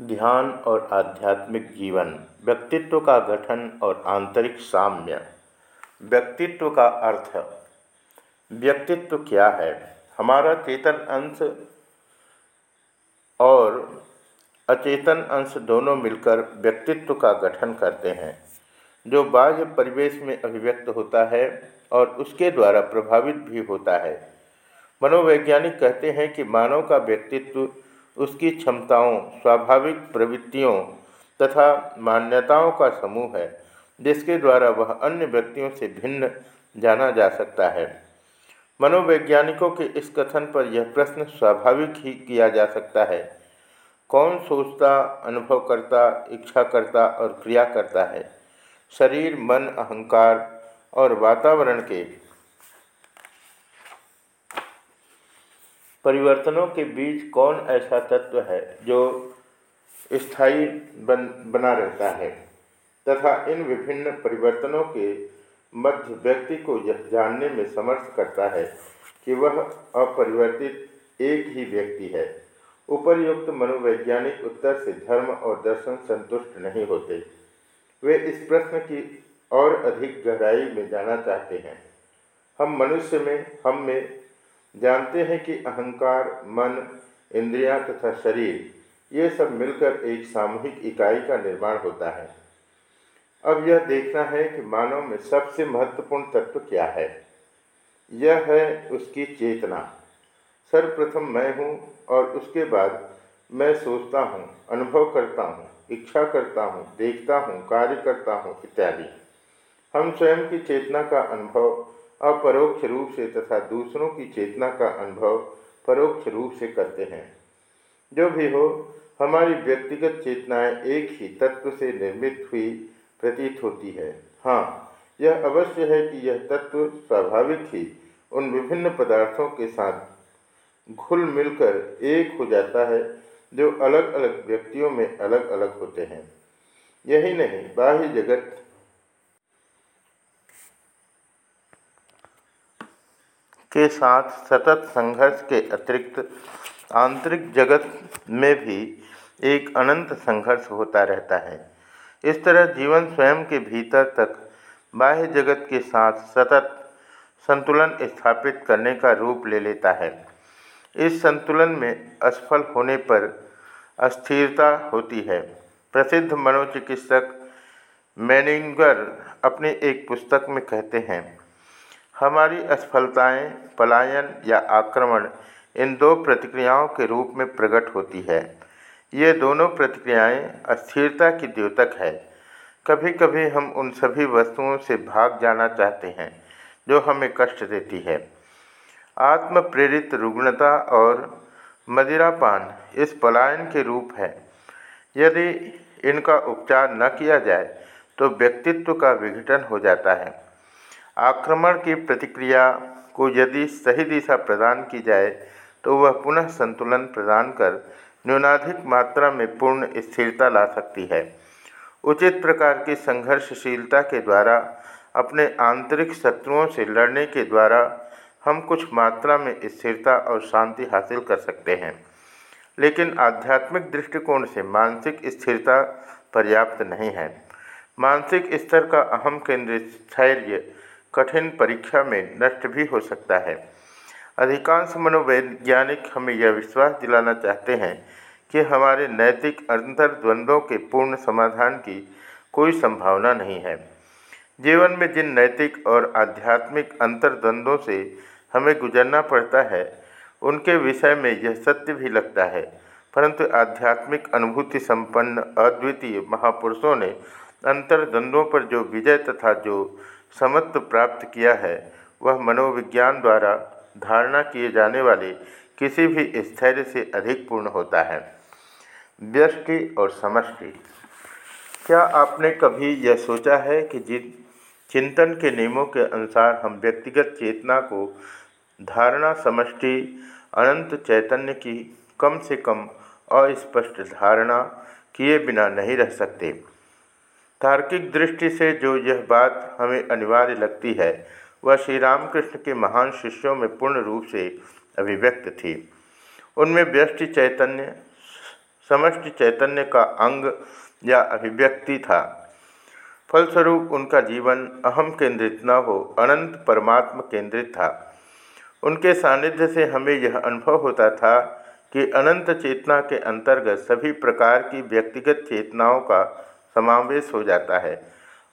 ध्यान और आध्यात्मिक जीवन, व्यक्तित्व का गठन और आंतरिक साम्य। व्यक्तित्व का अर्थ, व्यक्तित्व क्या है? हमारा चेतन अंश और अचेतन अंश दोनों मिलकर व्यक्तित्व का गठन करते हैं। जो बाह्य परिवेश में अभिव्यक्त होता है और उसके द्वारा प्रभावित भी होता है। मनोवैज्ञानिक कहते हैं कि मानव का व्यक्तित्व उसकी क्षमताओं, स्वाभाविक प्रवृत्तियों तथा मान्यताओं का समूह है, जिसके द्वारा वह अन्य व्यक्तियों से भिन्न जाना जा सकता है। मनोवैज्ञानिकों के इस कथन पर यह प्रश्न स्वाभाविक ही किया जा सकता है। कौन सोचता, अनुभव करता, इच्छा करता और क्रिया करता है? शरीर, मन, अहंकार और वातावरण के परिवर्तनों के बीच कौन ऐसा तत्व है जो स्थायी बन, बना रहता है? तथा इन विभिन्न परिवर्तनों के मध्य व्यक्ति को यह जानने में समर्थ करता है कि वह अपरिवर्तित एक ही व्यक्ति है। उपरयुक्त मनोवैज्ञानिक उत्तर से धर्म और दर्शन संतुष्ट नहीं होते। वे इस प्रश्न की और अधिक गहराई में जाना चाहते हैं। हम मनुष्य में, हम में जानते हैं कि अहंकार, मन, इंद्रियाँ तथा शरीर, ये सब मिलकर एक सामूहिक इकाई का निर्माण होता है। अब यह देखना है कि मानव में सबसे महत्वपूर्ण तत्व क्या है। यह है उसकी चेतना। सर्वप्रथम मैं हूँ और उसके बाद मैं सोचता हूँ, अनुभव करता हूँ, इच्छा करता हूँ, देखता हूँ, कार्य करता हूँ, इत्यादि। हम स्वयं की चेतना का अनुभव अपरोक्ष रूप से तथा दूसरों की चेतना का अनुभव परोक्ष रूप से करते हैं। जो भी हो, हमारी व्यक्तिगत चेतनाएँ एक ही तत्व से निर्मित हुई प्रतीत होती है। हाँ यह अवश्य है कि यह तत्व स्वाभाविक ही उन विभिन्न पदार्थों के साथ घुल मिलकर एक हो जाता है, जो अलग अलग व्यक्तियों में अलग अलग होते हैं। यही नहीं, बाह्य जगत के साथ सतत संघर्ष के अतिरिक्त आंतरिक जगत में भी एक अनंत संघर्ष होता रहता है। इस तरह जीवन स्वयं के भीतर तक बाह्य जगत के साथ सतत संतुलन स्थापित करने का रूप ले लेता है। इस संतुलन में असफल होने पर अस्थिरता होती है। प्रसिद्ध मनोचिकित्सक मैनिंगर अपनी एक पुस्तक में कहते हैं हमारी असफलताएँ, पलायन या आक्रमण इन दो प्रतिक्रियाओं के रूप में प्रकट होती है। ये दोनों प्रतिक्रियाएँ अस्थिरता की द्योतक है। कभी कभी हम उन सभी वस्तुओं से भाग जाना चाहते हैं, जो हमें कष्ट देती है। आत्म प्रेरित रुग्णता और मदिरापान इस पलायन के रूप है। यदि इनका उपचार न किया जाए तो व्यक्तित्व का विघटन हो जाता है। आक्रमण की प्रतिक्रिया को यदि सही दिशा प्रदान की जाए तो वह पुनः संतुलन प्रदान कर न्यूनाधिक मात्रा में पूर्ण स्थिरता ला सकती है। उचित प्रकार की संघर्षशीलता के द्वारा, अपने आंतरिक शत्रुओं से लड़ने के द्वारा, हम कुछ मात्रा में स्थिरता और शांति हासिल कर सकते हैं। लेकिन आध्यात्मिक दृष्टिकोण से मानसिक स्थिरता पर्याप्त नहीं है। मानसिक स्तर का अहम केंद्रित स्थैर्य कठिन परीक्षा में नष्ट भी हो सकता है। अधिकांश मनोवैज्ञानिक हमें यह विश्वास दिलाना चाहते हैं कि हमारे नैतिक अंतर्द्वंद्वों के पूर्ण समाधान की कोई संभावना नहीं है। जीवन में जिन नैतिक और आध्यात्मिक अंतर्द्वंद्वों से हमें गुजरना पड़ता है, उनके विषय में यह सत्य भी लगता है। परंतु आध्यात्मिक अनुभूति संपन्न अद्वितीय महापुरुषों ने अंतर्द्वंद्वों पर जो विजय तथा जो समत्व प्राप्त किया है, वह मनोविज्ञान द्वारा धारणा किए जाने वाले किसी भी स्थैर्य से अधिक पूर्ण होता है। व्यष्टि और समष्टि। क्या आपने कभी यह सोचा है कि जिन चिंतन के नियमों के अनुसार हम व्यक्तिगत चेतना को धारणा, समष्टि, अनंत चैतन्य की कम से कम अस्पष्ट धारणा किए बिना नहीं रह सकते? तार्किक दृष्टि से जो यह बात हमें अनिवार्य लगती है, वह श्री रामकृष्ण के महान शिष्यों में पूर्ण रूप से अभिव्यक्त थी। उनमें व्यष्टि चैतन्य, समष्टि चैतन्य का अंग या अभिव्यक्ति था। फलस्वरूप उनका जीवन अहम केंद्रित न हो, अनंत परमात्म केंद्रित था। उनके सानिध्य से हमें यह अनुभव होता था कि अनंत चेतना के अंतर्गत सभी प्रकार की व्यक्तिगत चेतनाओं का समावेश हो जाता है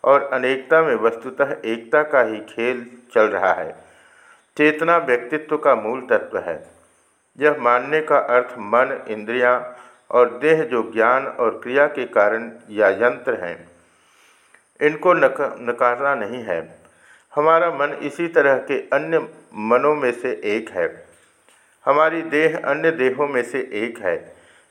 और अनेकता में वस्तुतः एकता का ही खेल चल रहा है। चेतना व्यक्तित्व का मूल तत्व है। यह मानने का अर्थ मन इंद्रियाँ और देह जो ज्ञान और क्रिया के कारण या यंत्र हैं इनको नक, नकारना नहीं है। हमारा मन इसी तरह के अन्य मनों में से एक है। हमारी देह अन्य देहों में से एक है।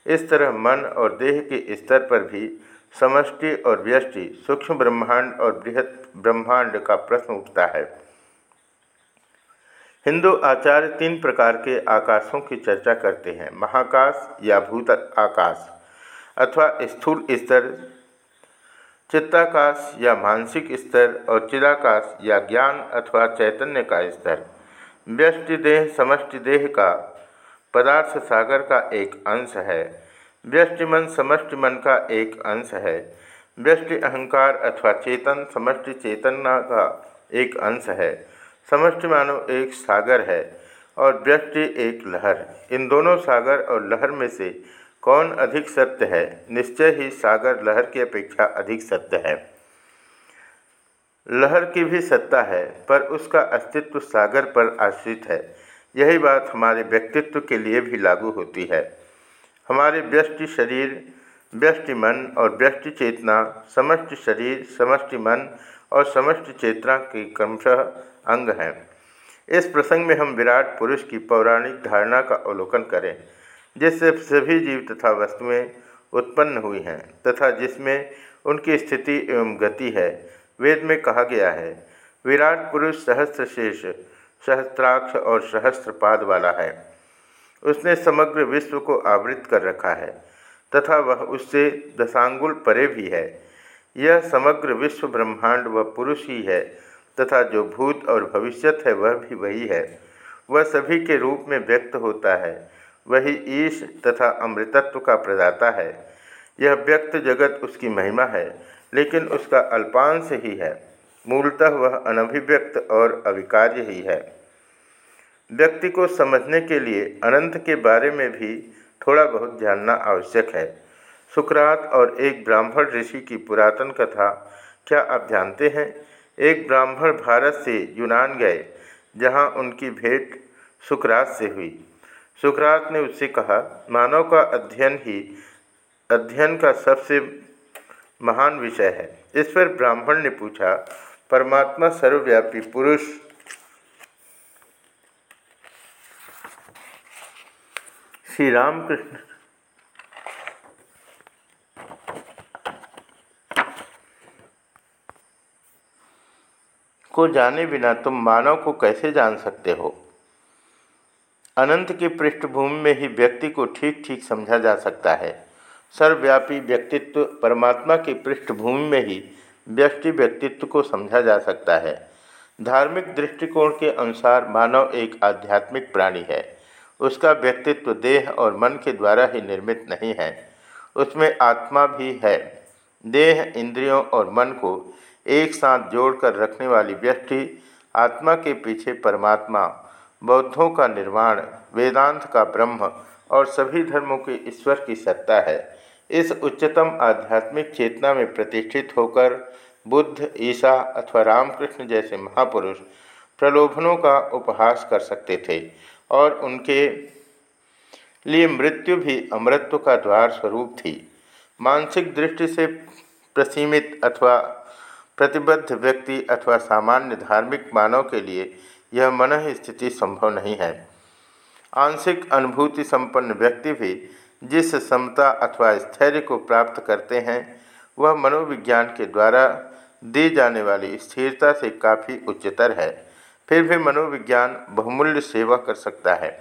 इस तरह मन और देह के स्तर पर भी समष्टि और व्यष्टि, सूक्ष्म ब्रह्मांड और बृहत ब्रह्मांड का प्रश्न उठता है। हिंदू आचार्य तीन प्रकार के आकाशों की चर्चा करते हैं, महाकाश या भूत आकाश, अथवा स्थूल स्तर, चित्ताकाश या मानसिक स्तर और चिदाकाश या ज्ञान अथवा चैतन्य का स्तर। व्यष्टि देह, समष्टि देह का पदार्थ सागर का एक अंश है। व्यष्टि मन समष्टि मन का एक अंश है। व्यष्टि अहंकार अथवा चेतन, समष्टि चेतना का एक अंश है। समष्टि मानव एक सागर है और व्यष्टि एक लहर। इन दोनों सागर और लहर में से कौन अधिक सत्य है? निश्चय ही सागर लहर की अपेक्षा अधिक सत्य है। लहर की भी सत्ता है, पर उसका अस्तित्व सागर पर आश्रित है। यही बात हमारे व्यक्तित्व के लिए भी लागू होती है। हमारे व्यष्टि शरीर, व्यष्टि मन और व्यष्टि चेतना, समष्टि शरीर, समष्टि मन और समष्टि चेतना के क्रमशः अंग हैं। इस प्रसंग में हम विराट पुरुष की पौराणिक धारणा का अवलोकन करें, जिससे सभी जीव तथा वस्तुएँ उत्पन्न हुई हैं तथा जिसमें उनकी स्थिति एवं गति है। वेद में कहा गया है, विराट पुरुष सहस्त्र शेष सहस्त्राक्ष और सहस्त्रपाद वाला है। उसने समग्र विश्व को आवृत कर रखा है, तथा वह उससे दशांगुल परे भी है। यह समग्र विश्व ब्रह्मांड व पुरुष ही है, तथा जो भूत और भविष्यत है, वह भी वही है। वह सभी के रूप में व्यक्त होता है, वही ईश तथा अमृतत्व का प्रदाता है। यह व्यक्त जगत उसकी महिमा है, लेकिन उसका अल्पांश ही है। मूलतः वह अनभिव्यक्त और अविकार्य ही है। व्यक्ति को समझने के लिए अनंत के बारे में भी थोड़ा बहुत जानना आवश्यक है। सुकरात और एक ब्राह्मण ऋषि की पुरातन कथा, क्या आप जानते हैं? एक ब्राह्मण भारत से यूनान गए, जहाँ उनकी भेंट सुकरात से हुई। सुकरात ने उससे कहा, मानव का अध्ययन ही, अध्ययन का सबसे महान विषय है। इस पर ब्राह्मण ने पूछा, परमात्मा सर्वव्यापी पुरुष श्री रामकृष्ण को जाने बिना तुम मानव को कैसे जान सकते हो? अनंत की पृष्ठभूमि में ही व्यक्ति को ठीक ठीक समझा जा सकता है। सर्वव्यापी व्यक्तित्व परमात्मा की पृष्ठभूमि में ही व्यक्ति व्यक्तित्व को समझा जा सकता है। धार्मिक दृष्टिकोण के अनुसार मानव एक आध्यात्मिक प्राणी है। उसका व्यक्तित्व देह और मन के द्वारा ही निर्मित नहीं है। उसमें आत्मा भी है। देह इंद्रियों और मन को एक साथ जोड़कर रखने वाली व्यक्ति, आत्मा के पीछे परमात्मा, बौद्धों का निर्माण, वेदांत का ब्रह्म और सभी धर्मों के ईश्वर की सत्ता है। इस उच्चतम आध्यात्मिक चेतना में प्रतिष्ठित होकर बुद्ध, ईसा अथवा रामकृष्ण जैसे महापुरुष प्रलोभनों का उपहास कर सकते थे। और उनके लिए मृत्यु भी अमृत्व का द्वार स्वरूप थी। मानसिक दृष्टि से प्रसीमित अथवा प्रतिबद्ध व्यक्ति अथवा सामान्य धार्मिक मानव के लिए यह मन स्थिति संभव नहीं है। आंशिक अनुभूति संपन्न व्यक्ति भी जिस समता अथवा स्थैर्य को प्राप्त करते हैं, वह मनोविज्ञान के द्वारा दी जाने वाली स्थिरता से काफ़ी उच्चतर है। फिर भी मनोविज्ञान बहुमूल्य सेवा कर सकता है।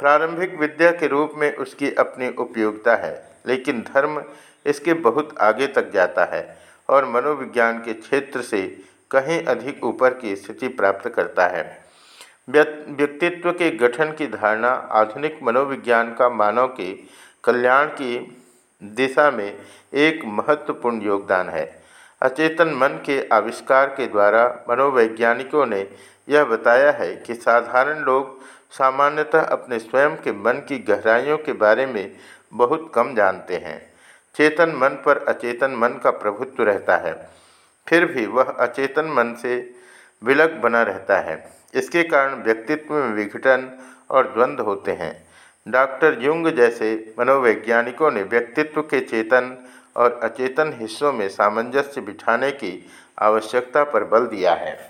प्रारंभिक विद्या के रूप में उसकी अपनी उपयोगिता है, लेकिन धर्म इसके बहुत आगे तक जाता है और मनोविज्ञान के क्षेत्र से कहीं अधिक ऊपर की स्थिति प्राप्त करता है। व्यक्तित्व के गठन की धारणा आधुनिक मनोविज्ञान का मानव के कल्याण की दिशा में एक महत्वपूर्ण योगदान है। अचेतन मन के आविष्कार के द्वारा मनोवैज्ञानिकों ने यह बताया है कि साधारण लोग सामान्यतः अपने स्वयं के मन की गहराइयों के बारे में बहुत कम जानते हैं। चेतन मन पर अचेतन मन का प्रभुत्व रहता है। फिर भी वह अचेतन मन से विलग बना रहता है। इसके कारण व्यक्तित्व में विघटन और द्वंद्व होते हैं। डॉक्टर युंग जैसे मनोवैज्ञानिकों ने व्यक्तित्व के चेतन और अचेतन हिस्सों में सामंजस्य बिठाने की आवश्यकता पर बल दिया है।